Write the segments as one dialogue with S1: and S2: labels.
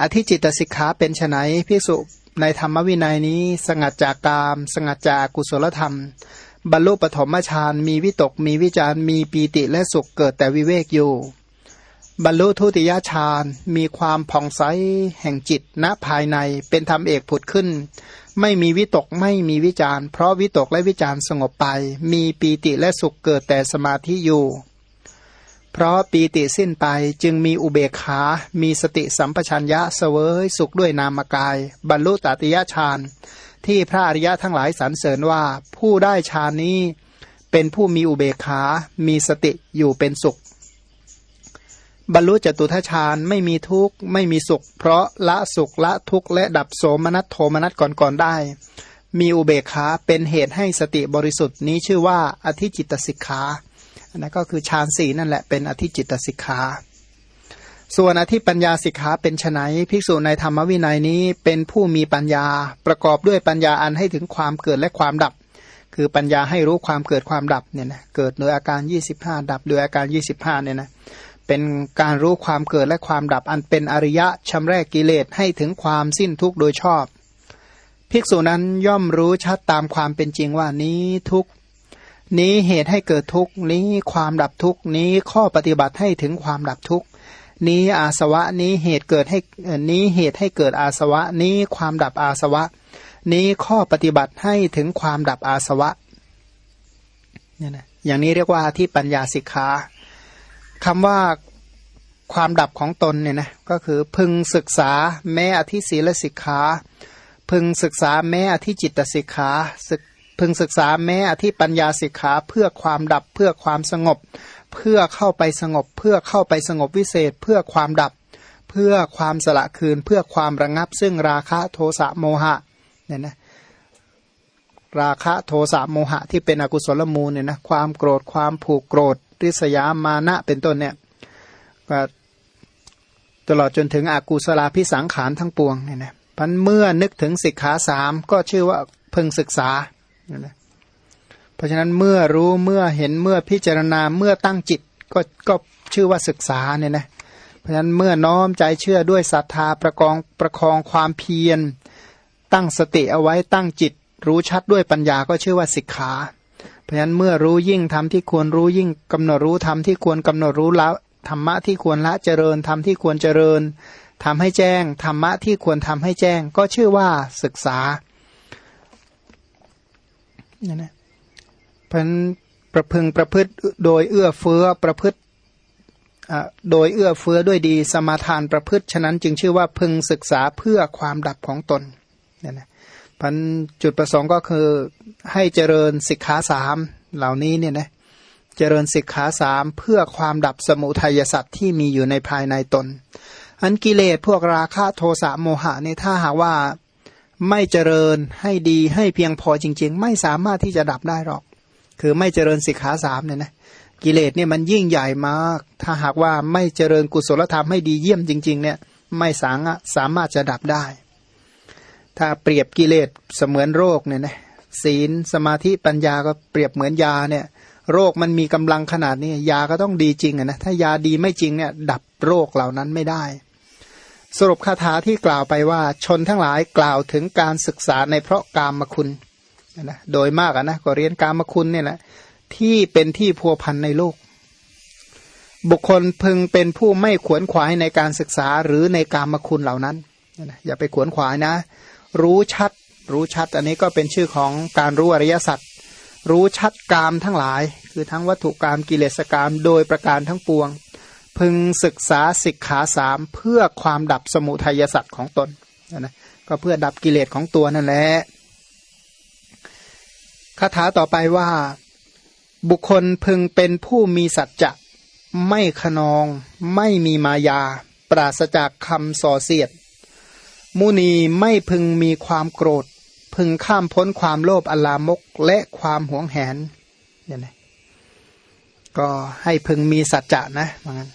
S1: อธิจิตสิกขาเป็นไนภิกษุในธรรมวินัยนี้ สงัดจากกาม สงัดจากกุศลธรรม บรรลุปฐมฌานมีวิตกมีวิจารมีปีติและสุขเกิดแต่วิเวกอยู่ บรรลุทุติยฌานมีความผ่องใสแห่งจิตณภายในเป็นธรรมเอกผุดขึ้น ไม่มีวิตกไม่มีวิจารเพราะวิตกและวิจารสงบไป มีปีติและสุขเกิดแต่สมาธิอยู่ เพราะปีติสิ้นไปจึงมีอุเบกขา มีสติสัมปชัญญะเสวยสุขด้วยนามกาย บรรลุตติยฌาน ที่พระอริยะทั้งหลายสรรเสริญว่าผู้ได้ฌานนี้ เป็นผู้มีอุเบกขา มีสติอยู่เป็นสุข บรรลุจตุทัชฌานไม่มีทุกข์ไม่มีสุข เพราะละสุขละทุกข์และดับโสมนัสโทมนัสก่อนๆได้ มีอุเบกขาเป็นเหตุให้สติบริสุทธิ์นี้ชื่อว่าอธิจิตสิกขา นะก็คือฌานสี่นั่นแหละเป็นอธิจิตสิกขาส่วนอธิปัญญาสิกขาเป็นไนภิกษุในธรรมวินัยนี้เป็นผู้มีปัญญาประกอบด้วยปัญญาอันให้ถึงความเกิดและความดับ คือปัญญาให้รู้ความเกิดความดับเนี่ยนะเกิดโดยอาการ 25 ดับโดยอาการ 25เนี่ยนะเป็นการรู้ความเกิดและความดับอันเป็นอริยะชำแรกกิเลสให้ถึงความสิ้นทุกข์โดยชอบ ภิกษุนั้นย่อมรู้ชัดตามความเป็นจริงว่านี้ทุก นี้เหตุให้เกิดทุกนี้ความดับทุกนี้ข้อปฏิบัติให้ถึงความดับทุกนี้อาสวะนี้เหตุเกิดให้นี้เหตุให้เกิดอาสวะ นี้ความดับอาสวะ นี้ข้อปฏิบัติให้ถึงความดับอาสวะเนี่ยนะอย่างนี้เรียกว่าที่ปัญญาสิกขาคำว่าความดับของตนเนี่ยนะก็คือพึงศึกษาแม้อธิศีลสิกขา พึงศึกษาแม้อธิจิตสิกขาศึก พึงศึกษาแม้อธิปัญญาสิกขาเพื่อความดับเพื่อความสงบ เพื่อเข้าไปสงบ เพื่อเข้าไปสงบวิเศษ เพื่อความดับ เพื่อความสละคืน เพื่อความระงับ ซึ่งราคะโทสะโมหะเนี่ยนะราคะโทสะโมหะที่เป็นอกุศลมูลเนี่ยนะความโกรธความผูกโกรธริษยามานะเป็นต้นเนี่ยก็ตลอดจนถึงอากุศลาพิสังขารทั้งปวงเนี่ยนะพันเมื่อนึกถึงสิกขาสามก็ชื่อว่าพึงศึกษา นะเพราะฉะนั้นเมื่อรู้เมื่อเห็นเมื่อพิจารณาเมื่อตั้งจิตก็ก็ชื่อว่าศึกษาเนี่ยนะเพราะฉะนั้นเมื่อน้อมใจเชื่อด้วยศรัทธาประกองประคองความเพียร ตั้งสติเอาไว้ตั้งจิต รู้ชัดด้วยปัญญาก็ชื่อว่าศิกขาเพราะฉะนั้นเมื่อรู้ยิ่งทำที่ควรรู้ยิ่งกำหนดรู้ทำที่ควรกำหนดรู้ละธรรมะที่ควรละเจริญทำที่ควรเจริญทำให้แจ้งธรรมะที่ควรทำให้แจ้ง ก็ชื่อว่าศึกษา เนี่ยนะพันประพึงประพฤติโดยเอื้อเฟื้อประพฤติโดยเอื้อเฟื้อด้วยดีสมาทานประพฤติฉะนั้นจึงชื่อว่าพึงศึกษาเพื่อความดับของตนเนี่ยนะพันจุดประสงค์ก็คือให้เจริญสิกขาสามเหล่านี้เนี่ยนะเจริญสิกขาสามเพื่อความดับสมุทัยสัตว์ที่มีอยู่ในภายในตน อันกิเลสพวกราคะโทสะโมหะนี่ถ้าหากว่า ไม่เจริญให้ดีให้เพียงพอจริง ๆ ไม่สามารถที่จะดับได้หรอก คือไม่เจริญสิกขาสามเนี่ยนะกิเลสเนี่ยมันยิ่งใหญ่มาก ถ้าหากว่าไม่เจริญกุศลธรรมให้ดีเยี่ยมจริง ๆ เนี่ยไม่สางสามารถจะดับได้ ถ้าเปรียบกิเลสเสมือนโรคเนี่ยนะศีลสมาธิปัญญาก็เปรียบเหมือนยาเนี่ยโรคมันมีกำลังขนาดนี้ยาก็ต้องดีจริงนะถ้ายาดีไม่จริงเนี่ยดับโรคเหล่านั้นไม่ได้ สรุปคาถาที่กล่าวไปว่า ชนทั้งหลายกล่าวถึงการศึกษาในเพราะกามคุณนะโดยมากนะก็เรียนกามคุณเนี่ยแหละที่เป็นที่พัวพันในโลก บุคคลพึงเป็นผู้ไม่ขวนขวายในการศึกษาหรือในกามคุณเหล่านั้นนะอย่าไปขวนขวายนะ รู้ชัด รู้ชัด อันนี้ก็เป็นชื่อของการรู้อริยสัจรู้ชัดกามทั้งหลาย คือทั้งวัตถุกามกิเลสกามโดยประการทั้งปวง พึงศึกษาสิกขาสามเพื่อความดับสมุทัยสัตว์ของตนนะก็เพื่อดับกิเลสของตัวนั่นแหละคาถาต่อไปว่า บุคคลพึงเป็นผู้มีสัจจะไม่ขนอง ไม่มีมายา ปราศจากคำส่อเสียด มุนีไม่พึงมีความโกรธ พึงข้ามพ้นความโลภอลามกและความหวงแหนเนี่ยนะก็ให้พึงมีสัจจะนะเหมือนกัน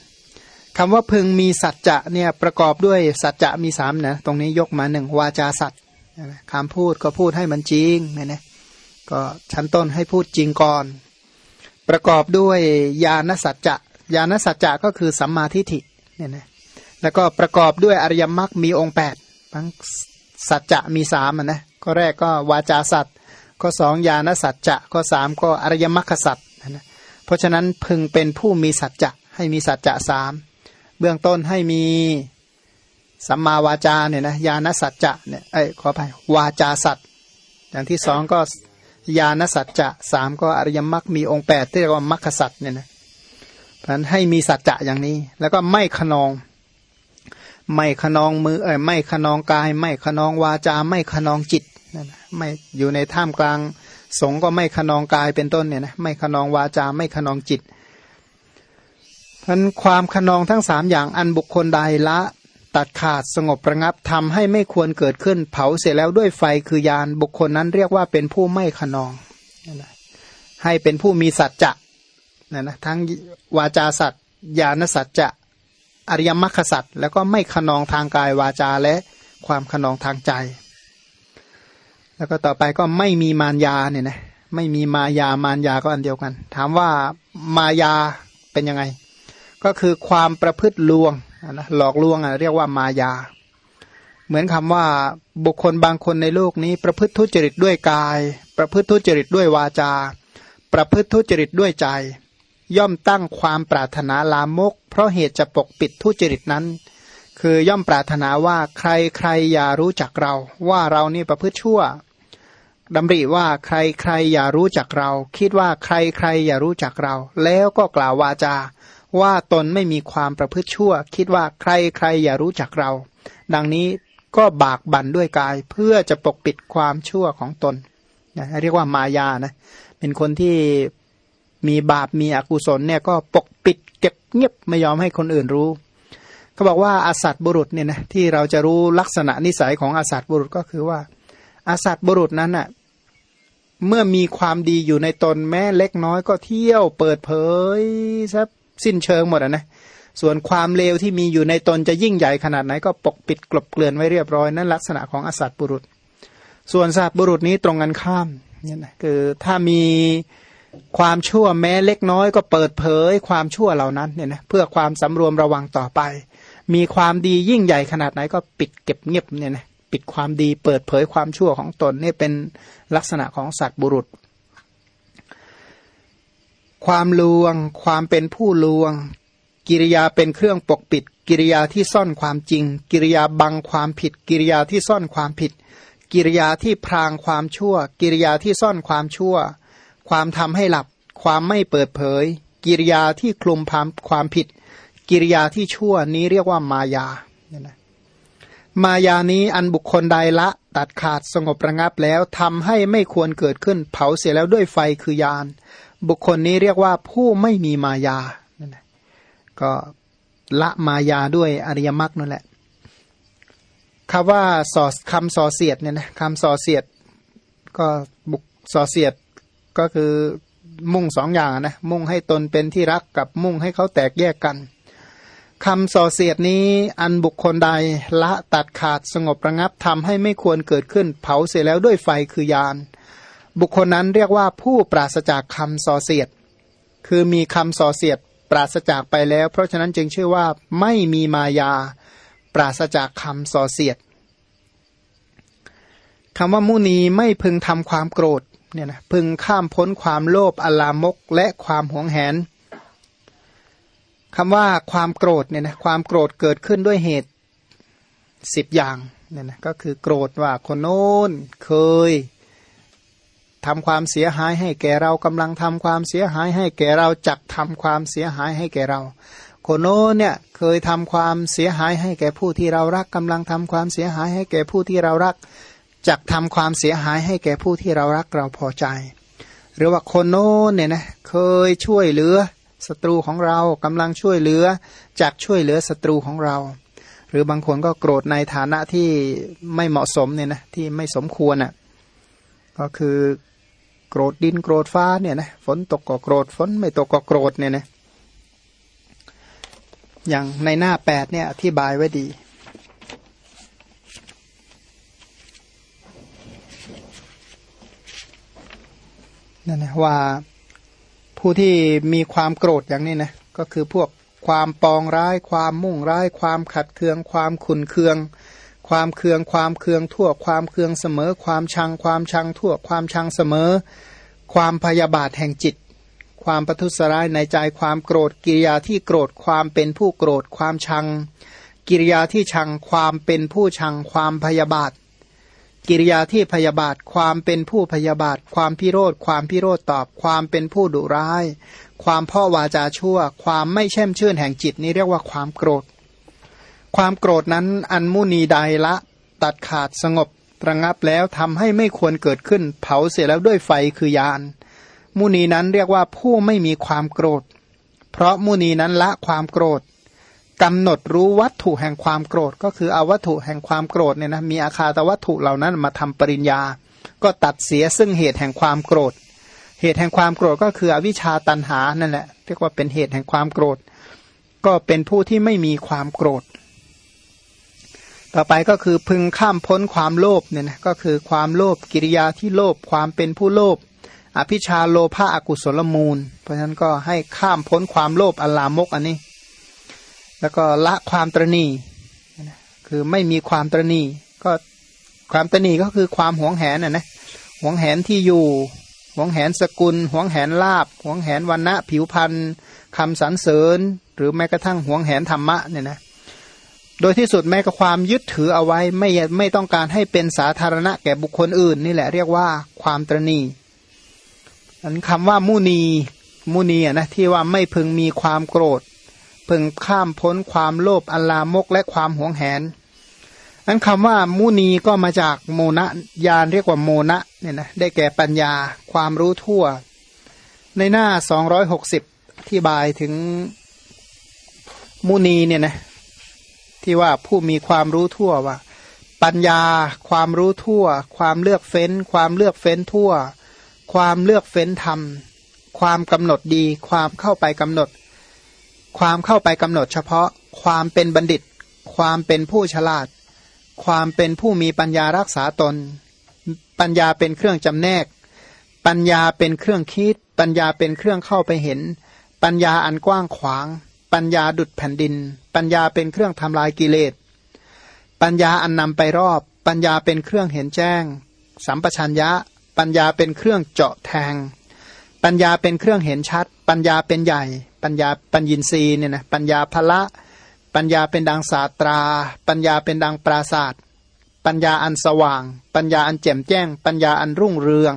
S1: คำว่าพึงมีสัจจะเนี่ยประกอบด้วยสัจจะมีสามนะตรงนี้ยกมาหนึ่งวาจาสัจคำพูดก็พูดให้มันจริงนะนะก็ชั้นต้นให้พูดจริงก่อน ประกอบด้วยญาณสัจจะญาณสัจจะก็คือสัมมาทิฏฐิเนี่ยนะแล้วก็ประกอบด้วยอริยมรรคมีองค์แปดทั้งสัจจะมีสามนะก็แรกก็วาจาสัจข้อสองญาณสัจจะข้อสามก็อริยมรรคสัจนะเพราะฉะนั้นพึงเป็นผู้มีสัจจะให้มีสัจจะสาม เบื้องต้นให้มีสัมมาวาจาเนี่ยนะญาณสัจจะเนี่ยเอ้ขอไปวาจาสัจอย่างที่สองก็ญาณสัจจะสามก็อริยมรรคมีองค์แปดที่เรียกว่ามรรคสัจเนี่ยนะเพราะนั้นให้มีสัจจะอย่างนี้ แล้วก็ไม่ขนอง ไม่ขนองมือเอ้ยไม่ขนองกาย ไม่ขนองวาจา ไม่ขนองจิตนั่นนะไม่อยู่ในท่ามกลางสงก็ไม่ขนองกายเป็นต้นเนี่ยนะไม่ขนองวาจา ไม่ขนองจิต พันความขนองทั้งสามอย่างอันบุคคลใดละตัดขาดสงบระงับทำให้ไม่ควรเกิดขึ้น เผาเสร็จแล้วด้วยไฟคือยานบุคคลนั้นเรียกว่าเป็นผู้ไม่ขนอง ให้เป็นผู้มีสัจจะนะนะทั้งวาจาสัจญาณสัจจะอริยมรรคสัจแล้วก็ไม่ขนองทางกายวาจาและความขนองทางใจ แล้วก็ต่อไปก็ไม่มีมารยาเนี่ยนะไม่มีมายามารยาก็อันเดียวกัน ถามว่ามายาเป็นยังไง ก็คือความประพฤติลวงนะหลอกลวงอะเรียกว่ามายา เหมือนคำว่าบุคคลบางคนในโลกนี้ ประพฤติทุจริตด้วยกาย ประพฤติทุจริตด้วยวาจา ประพฤติทุจริตด้วยใจ ย่อมตั้งความปรารถนาลามก เพราะเหตุจะปกปิดทุจริตนั้น คือย่อมปรารถนาว่าใครใครอย่ารู้จักเรา ว่าเรานี่ประพฤติชั่วดำริว่าใครใครอย่ารู้จักเรา คิดว่าใครใครอย่ารู้จักเรา แล้วก็กล่าววาจา ว่าตนไม่มีความประพฤติชั่ว คิดว่าใครใครอย่ารู้จักเรา ดังนี้ก็บากบั่นด้วยกายเพื่อจะปกปิดความชั่วของตนนะเรียกว่ามายานะเป็นคนที่มีบาปมีอกุศลเนี่ยก็ปกปิดเก็บเงียบไม่ยอมให้คนอื่นรู้เขาบอกว่าอาสัตบุรุษเนี่ยนะที่เราจะรู้ลักษณะนิสัยของอาสัตบุรุษก็คือว่าอาสัตบุรุษนั้นอะเมื่อมีความดีอยู่ในตนแม้เล็กน้อยก็เที่ยวเปิดเผยซะ สิ้นเชิงหมดอะนะส่วนความเลวที่มีอยู่ในตนจะยิ่งใหญ่ขนาดไหนก็ปกปิดกลบเกลื่อนไว้เรียบร้อยนั่นลักษณะของอสัตบุรุษ ส่วนสัตบุรุษนี้ตรงกันข้ามเนี่ยนะคือถ้ามีความชั่วแม้เล็กน้อยก็เปิดเผยความชั่วเหล่านั้นเนี่ยนะเพื่อความสำรวมระวังต่อไป มีความดียิ่งใหญ่ขนาดไหนก็ปิดเก็บเงียบเนี่ยนะปิดความดีเปิดเผยความชั่วของตนนี่เป็นลักษณะของสัตว์บุรุษ ความลวง ความเป็นผู้ลวง กิริยาเป็นเครื่องปกปิด กิริยาที่ซ่อนความจริง กิริยาบังความผิด กิริยาที่ซ่อนความผิด กิริยาที่พรางความชั่ว กิริยาที่ซ่อนความชั่ว ความทำให้หลับ ความไม่เปิดเผย กิริยาที่คลุมพามความผิด กิริยาที่ชั่วนี้เรียกว่ามายาเนี่ยนะมายานี้อันบุคคลใดละตัดขาดสงบระงับแล้วทำให้ไม่ควรเกิดขึ้น เผาเสียแล้วด้วยไฟคือยาน บุคคลนี้เรียกว่าผู้ไม่มีมายานั่นแหละก็ละมายาด้วยอริยมรรคนั่นแหละคำว่าสอคำสอเสียดเนี่ยนะคำสอเสียด ก็บุกสอเสียดก็คือมุ่งสองอย่างนะมุ่งให้ตนเป็นที่รักกับมุ่งให้เขาแตกแยกกันคำสอเสียดนี้อันบุคคลใดละตัดขาดสงบระงับทำให้ไม่ควรเกิดขึ้น เผาเสียแล้วด้วยไฟคือยาน บุคคลนั้นเรียกว่าผู้ปราศจากคำส่อเสียด คือมีคำส่อเสียดปราศจากไปแล้ว เพราะฉะนั้นจึงชื่อว่าไม่มีมายา ปราศจากคำส่อเสียดคำว่ามุนีไม่พึงทำความโกรธเนี่ยนะพึงข้ามพ้นความโลภอลามกและความหวงแหนคำว่าความโกรธเนี่ยนะความโกรธเกิดขึ้นด้วยเหตุสิบอย่างเนี่ยนะก็คือโกรธว่าคนโน้นเคย ทำความเสียหายให้แก่เรากำลังทำความเสียหายให้แก่เราจักทำความเสียหายให้แก่เรา คนโน้นเนี่ยเคยทำความเสียหายให้แก่ผู้ที่เรารักกำลังทำความเสียหายให้แก่ผู้ที่เรารักจักทำความเสียหายให้แก่ผู้ที่เรารักเราพอใจ หรือว่าคนโน้นเนี่ยนะเคยช่วยเหลือศัตรูของเรากำลังช่วยเหลือจักช่วยเหลือศัตรูของเรา หรือบางคนก็โกรธในฐานะที่ไม่เหมาะสมเนี่ยนะที่ไม่สมควรอะก็คือ โกรธดินโกรธฟ้าเนี่ยนะฝนตกก็โกรธฝนไม่ตกก็โกรธเนี่ยนะอย่างในหน้าแปดเนี่ยอธิบายไว้ดี นั่นนะว่าผู้ที่มีความโกรธอย่างนี้นะก็คือพวกความปองร้าย ความมุ่งร้าย ความขัดเคือง ความขุนเคือง ความเคืองความเคืองทั่วความเคืองเสมอ ความชังความชังทั่วความชังเสมอ ความพยาบาทแห่งจิต ความประทุษร้ายในใจความโกรธกิริยาที่โกรธความเป็นผู้โกรธความชัง กิริยาที่ชังความเป็นผู้ชัง ความพยาบาท กิริยาที่พยาบาทความเป็นผู้พยาบาท ความพิโรธความพิโรธตอบ ความเป็นผู้ดุร้าย ความพ่อวาจาชั่ว ความไม่แช่มชื่นแห่งจิตนี้เรียกว่าความโกรธ ความโกรธนั้นอันมุนีใดละตัดขาดสงบระงับแล้วทำให้ไม่ควรเกิดขึ้น เผาเสียแล้วด้วยไฟคือยาน มุนีนั้นเรียกว่าผู้ไม่มีความโกรธ เพราะมุนีนั้นละความโกรธกำหนดรู้วัตถุแห่งความโกรธ ก็คือเอาวัตถุแห่งความโกรธเนี่ยนะมีอาคาตวัตถุเหล่านั้นมาทำปริญญา ก็ตัดเสียซึ่งเหตุแห่งความโกรธ เหตุแห่งความโกรธก็คืออวิชชาตันหานั่นแหละเรียกว่าเป็นเหตุแห่งความโกรธ ก็เป็นผู้ที่ไม่มีความโกรธ ต่อไปก็คือพึงข้ามพ้นความโลภเนี่ยนะก็คือความโลภกิริยาที่โลภความเป็นผู้โลภอภิชาโลภะอกุศลมูล เพราะฉะนั้นก็ให้ข้ามพ้นความโลภอลามกอันนี้ แล้วก็ละความตรณีคือไม่มีความตรณีก็ความตรณีก็คือความหวงแหนนะนะหวงแหนที่อยู่หวงแหนสกุลหวงแหนลาบหวงแหนวันณะผิวพันธ์คำสรรเสริญ หรือแม้กระทั่งหวงแหนธรรมะเนี่ยนะ โดยที่สุดแม้กับความยึดถือเอาไว้ไม่ไม่ต้องการให้เป็นสาธารณะแก่บุคคลอื่น นี่แหละเรียกว่าความตรณีอันคำว่ามุนีมุนีนะที่ว่าไม่พึงมีความโกรธ พึงข้ามพ้นความโลภอลามกและความหวงแหนนั้นคำว่ามุนีก็มาจากโมนะยานเรียกว่าโมนะเนี่ยนะได้แก่ปัญญาความรู้ทั่ว ในหน้าสองร้อยหกสิบที่บายถึงมุนีเนี่ยนะ ที่ว่าผู้มีความรู้ทั่วว่า ปัญญา ความรู้ทั่ว ความเลือกเฟ้น ความเลือกเฟ้นทั่ว ความเลือกเฟ้นธรรม ความกำหนดดี ความเข้าไปกำหนด ความเข้าไปกำหนดเฉพาะ ความเป็นบัณฑิต ความเป็นผู้ฉลาด ความเป็นผู้มีปัญญารักษาตน ปัญญาเป็นเครื่องจำแนก ปัญญาเป็นเครื่องคิด ปัญญาเป็นเครื่องเข้าไปเห็น ปัญญาอันกว้างขวาง ปัญญาดุดแผ่นดิน ปัญญาเป็นเครื่องทำลายกิเลส ปัญญาอันนำไปรอบ ปัญญาเป็นเครื่องเห็นแจ้ง สัมปชัญญะ ปัญญาเป็นเครื่องเจาะแทง ปัญญาเป็นเครื่องเห็นชัด ปัญญาเป็นใหญ่ ปัญญาปัญญินรีเนี่ยนะปัญญาภละ ปัญญาเป็นดังศาตรา ปัญญาเป็นดังปราศาสตร์ปัญญาอันสว่าง ปัญญาอันแจ่มแจ้ง ปัญญาอันรุ่งเรือง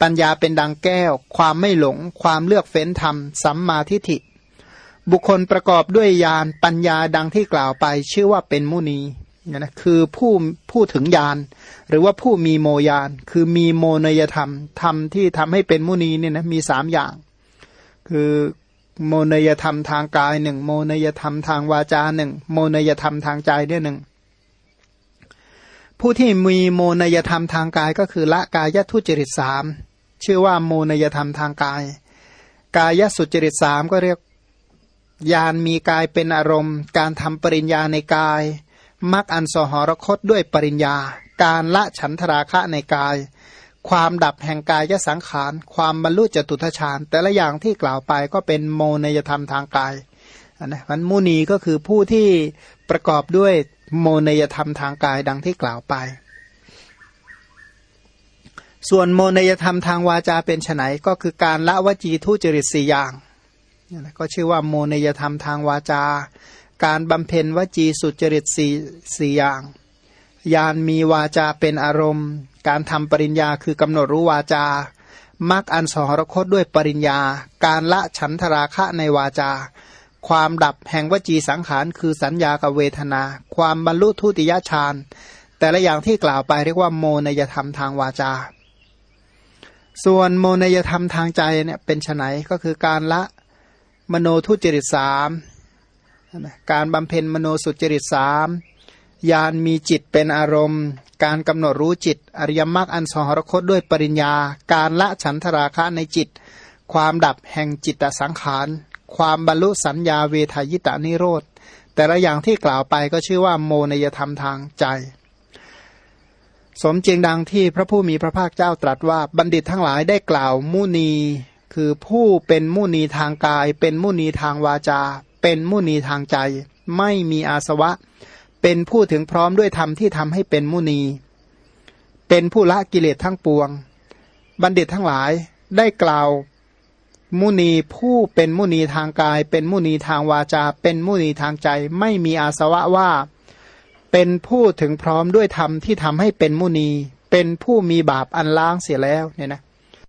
S1: ปัญญาเป็นดังแก้ว ความไม่หลง ความเลือกเฟ้นธรรม สัมมาทิฏฐิ บุคคลประกอบด้วยญาณปัญญาดังที่กล่าวไป ชื่อว่าเป็นมุนีเนี่ยนะคือผู้ผู้ถึงญาณหรือว่าผู้มีโมยาน คือมีโมนยธรรมธรรมที่ทำให้เป็นมุนีเนี่ยนะมีสามอย่าง คือโมนยธรรมทางกายหนึ่งโมนยธรรมทางวาจาหนึ่งโมนยธรรมทางใจด้วยหนึ่งผู้ที่มีโมนยธรรมทางกายก็คือละกายทุจริตสามชื่อว่าโมนยธรรมทางกาย กายสุจริตสามก็เรียก ยานมีกายเป็นอารมณ์ การทำปริญญาในกายมักอันสหรคตด้วยปริญญา การละฉันทราคะในกาย ความดับแห่งกายสังขาร ความบรรลุจตุทชาญแต่ละอย่างที่กล่าวไปก็เป็นโมนยธรรมทางกายนะมันมุนีก็คือผู้ที่ประกอบด้วยโมนยธรรมทางกายดังที่กล่าวไป ส่วนโมนยธรรมทางวาจาเป็นไนก็คือการละวจีทุจริตสี่อย่าง ก็ชื่อว่าโมนยธรรมทางวาจา การบำเพ็ญวจีสุจริตสี่สี่อย่างยานมีวาจาเป็นอารมณ์ การทำปริญญาคือกำหนดรู้วาจามักอันสหรคตด้วยปริญญา การละฉันทราคะในวาจา ความดับแห่งวจีสังขารคือสัญญากับเวทนา ความบรรลุทุติยฌานแต่ละอย่างที่กล่าวไปเรียกว่าโมนยธรรมทางวาจา ส่วนโมนยธรรมทางใจเนี่ยเป็นไนก็คือการละ มโนทุจริตสามการบำเพ็ญมโนสุจริตสามญาณมีจิตเป็นอารมณ์ การกำหนดรู้จิต อริยมรรคอันสหรคตด้วยปริญญา การละฉันทราคะในจิต ความดับแห่งจิตสังขาร ความบรรลุสัญญาเวทายตานิโรธ แต่ละอย่างที่กล่าวไปก็ชื่อว่าโมนยธรรมทางใจ สมจริงดังที่พระผู้มีพระภาคเจ้าตรัสว่าบัณฑิตทั้งหลายได้กล่าวมุนี คือผู้เป็นมุนีทางกาย เป็นมุนีทางวาจา เป็นมุนีทางใจ ไม่มีอาสวะ เป็นผู้ถึงพร้อมด้วยธรรมที่ทำให้เป็นมุนี เป็นผู้ละกิเลสทั้งปวง บัณฑิตทั้งหลายได้กล่าวมุนีผู้เป็นมุนีทางกาย เป็นมุนีทางวาจา เป็นมุนีทางใจ ไม่มีอาสวะว่า เป็นผู้ถึงพร้อมด้วยธรรมที่ทำให้เป็นมุนี เป็นผู้มีบาปอันล้างเสียแล้วเนี่ยนะ